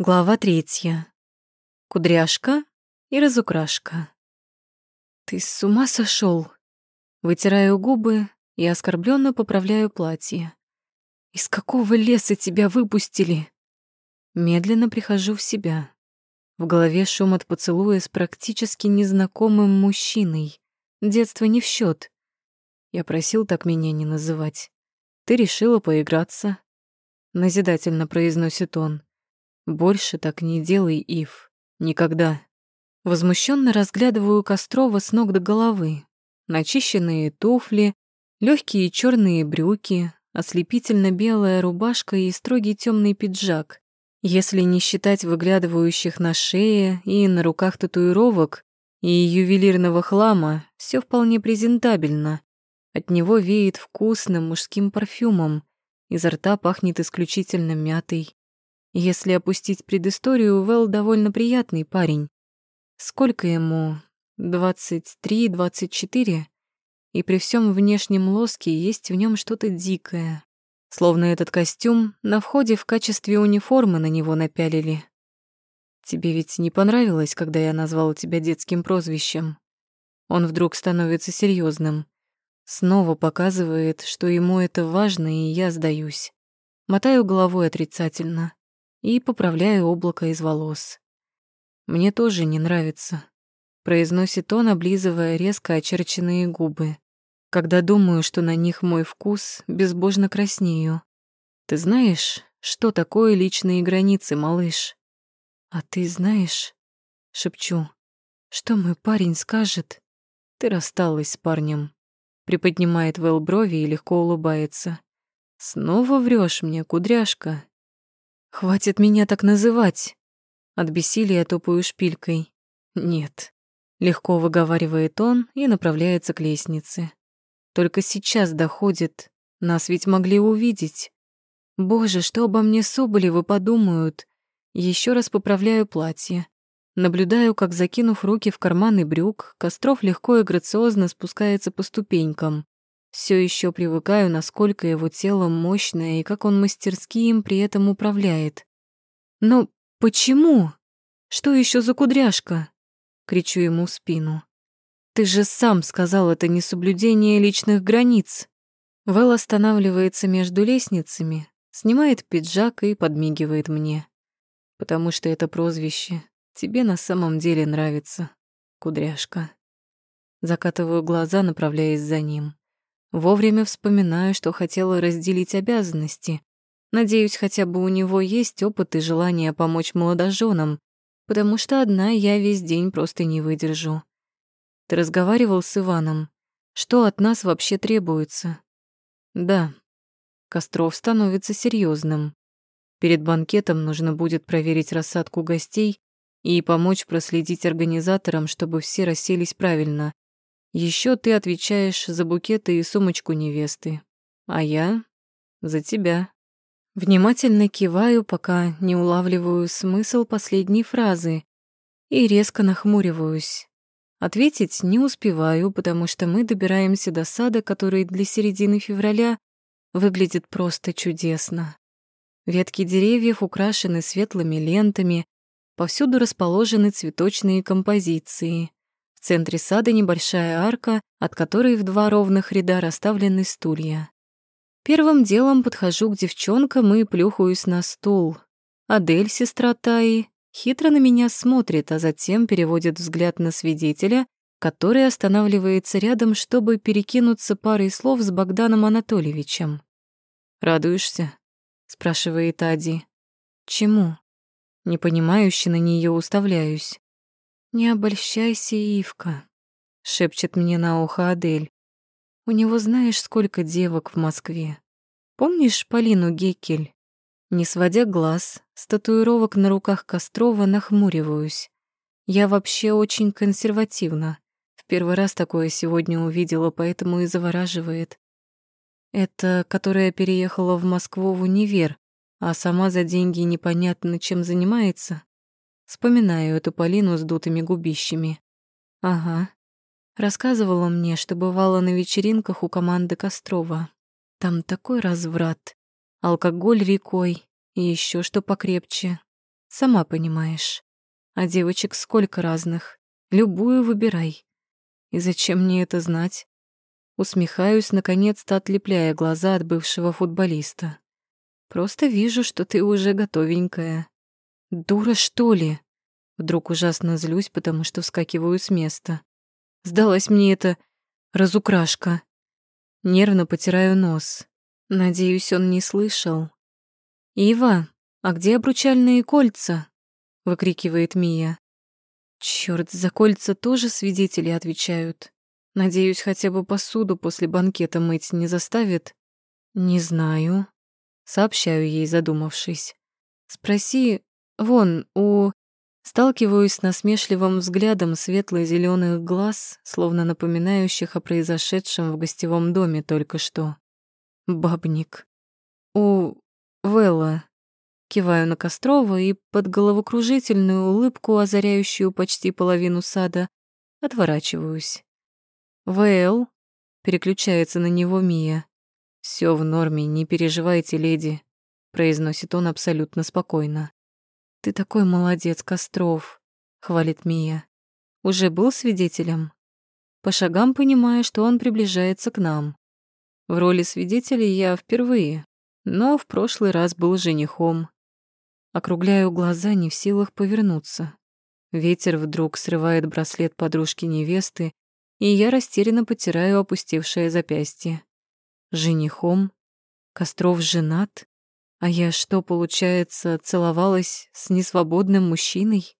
Глава третья. Кудряшка и разукрашка. «Ты с ума сошел? Вытираю губы и оскорбленно поправляю платье. «Из какого леса тебя выпустили?» Медленно прихожу в себя. В голове шум от поцелуя с практически незнакомым мужчиной. Детство не в счет. Я просил так меня не называть. Ты решила поиграться. Назидательно произносит он. Больше так не делай, Ив. Никогда. Возмущенно разглядываю Кострова с ног до головы. Начищенные туфли, легкие черные брюки, ослепительно белая рубашка и строгий темный пиджак. Если не считать выглядывающих на шее и на руках татуировок и ювелирного хлама, все вполне презентабельно. От него веет вкусным мужским парфюмом, изо рта пахнет исключительно мятой. Если опустить предысторию, Вэл довольно приятный парень. Сколько ему? Двадцать три, двадцать четыре? И при всем внешнем лоске есть в нем что-то дикое. Словно этот костюм на входе в качестве униформы на него напялили. Тебе ведь не понравилось, когда я назвал тебя детским прозвищем? Он вдруг становится серьезным. Снова показывает, что ему это важно, и я сдаюсь. Мотаю головой отрицательно и поправляю облако из волос. «Мне тоже не нравится», — произносит он, облизывая резко очерченные губы. Когда думаю, что на них мой вкус, безбожно краснею. «Ты знаешь, что такое личные границы, малыш?» «А ты знаешь?» — шепчу. «Что мой парень скажет?» «Ты рассталась с парнем», — приподнимает Вэл брови и легко улыбается. «Снова врешь мне, кудряшка?» «Хватит меня так называть!» От бессилия топаю шпилькой. «Нет». Легко выговаривает он и направляется к лестнице. Только сейчас доходит. Нас ведь могли увидеть. Боже, что обо мне Соболевы подумают? Еще раз поправляю платье. Наблюдаю, как, закинув руки в карманы брюк, Костров легко и грациозно спускается по ступенькам. Все еще привыкаю, насколько его тело мощное и как он мастерски им при этом управляет. Но почему? Что еще за кудряшка? Кричу ему в спину. Ты же сам сказал, это не соблюдение личных границ. Вэл останавливается между лестницами, снимает пиджак и подмигивает мне. Потому что это прозвище тебе на самом деле нравится, кудряшка. Закатываю глаза, направляясь за ним. Вовремя вспоминаю, что хотела разделить обязанности. Надеюсь, хотя бы у него есть опыт и желание помочь молодоженам, потому что одна я весь день просто не выдержу. Ты разговаривал с Иваном. Что от нас вообще требуется? Да. Костров становится серьезным. Перед банкетом нужно будет проверить рассадку гостей и помочь проследить организаторам, чтобы все расселись правильно. Еще ты отвечаешь за букеты и сумочку невесты, а я — за тебя. Внимательно киваю, пока не улавливаю смысл последней фразы и резко нахмуриваюсь. Ответить не успеваю, потому что мы добираемся до сада, который для середины февраля выглядит просто чудесно. Ветки деревьев украшены светлыми лентами, повсюду расположены цветочные композиции. В центре сада небольшая арка, от которой в два ровных ряда расставлены стулья. Первым делом подхожу к девчонкам и плюхаюсь на стул. Адель, сестра Таи, хитро на меня смотрит, а затем переводит взгляд на свидетеля, который останавливается рядом, чтобы перекинуться парой слов с Богданом Анатольевичем. «Радуешься?» — спрашивает Ади. «Чему?» Непонимающе на нее уставляюсь. «Не обольщайся, Ивка», — шепчет мне на ухо Адель. «У него знаешь, сколько девок в Москве. Помнишь Полину Гекель?» Не сводя глаз, с татуировок на руках Кострова нахмуриваюсь. Я вообще очень консервативна. В первый раз такое сегодня увидела, поэтому и завораживает. Это которая переехала в Москву в универ, а сама за деньги непонятно чем занимается. Вспоминаю эту Полину с дутыми губищами. Ага. Рассказывала мне, что бывала на вечеринках у команды Кострова. Там такой разврат. Алкоголь рекой и еще что покрепче. Сама понимаешь. А девочек сколько разных. Любую выбирай. И зачем мне это знать? Усмехаюсь, наконец-то отлепляя глаза от бывшего футболиста. Просто вижу, что ты уже готовенькая. Дура, что ли? Вдруг ужасно злюсь, потому что вскакиваю с места. Сдалась мне эта разукрашка. Нервно потираю нос. Надеюсь, он не слышал. «Ива, а где обручальные кольца?» — выкрикивает Мия. Черт, за кольца тоже свидетели отвечают. Надеюсь, хотя бы посуду после банкета мыть не заставит. Не знаю. Сообщаю ей, задумавшись. Спроси, вон, у... Сталкиваюсь с насмешливым взглядом светло зеленых глаз, словно напоминающих о произошедшем в гостевом доме только что. Бабник. У Велла. Киваю на Кострова и под головокружительную улыбку, озаряющую почти половину сада, отворачиваюсь. «Вэл?» — переключается на него Мия. Все в норме, не переживайте, леди», — произносит он абсолютно спокойно. «Ты такой молодец, Костров», — хвалит Мия. «Уже был свидетелем?» По шагам понимая, что он приближается к нам. В роли свидетеля я впервые, но в прошлый раз был женихом. Округляю глаза, не в силах повернуться. Ветер вдруг срывает браслет подружки невесты, и я растерянно потираю опустевшее запястье. Женихом? Костров женат? А я что, получается, целовалась с несвободным мужчиной?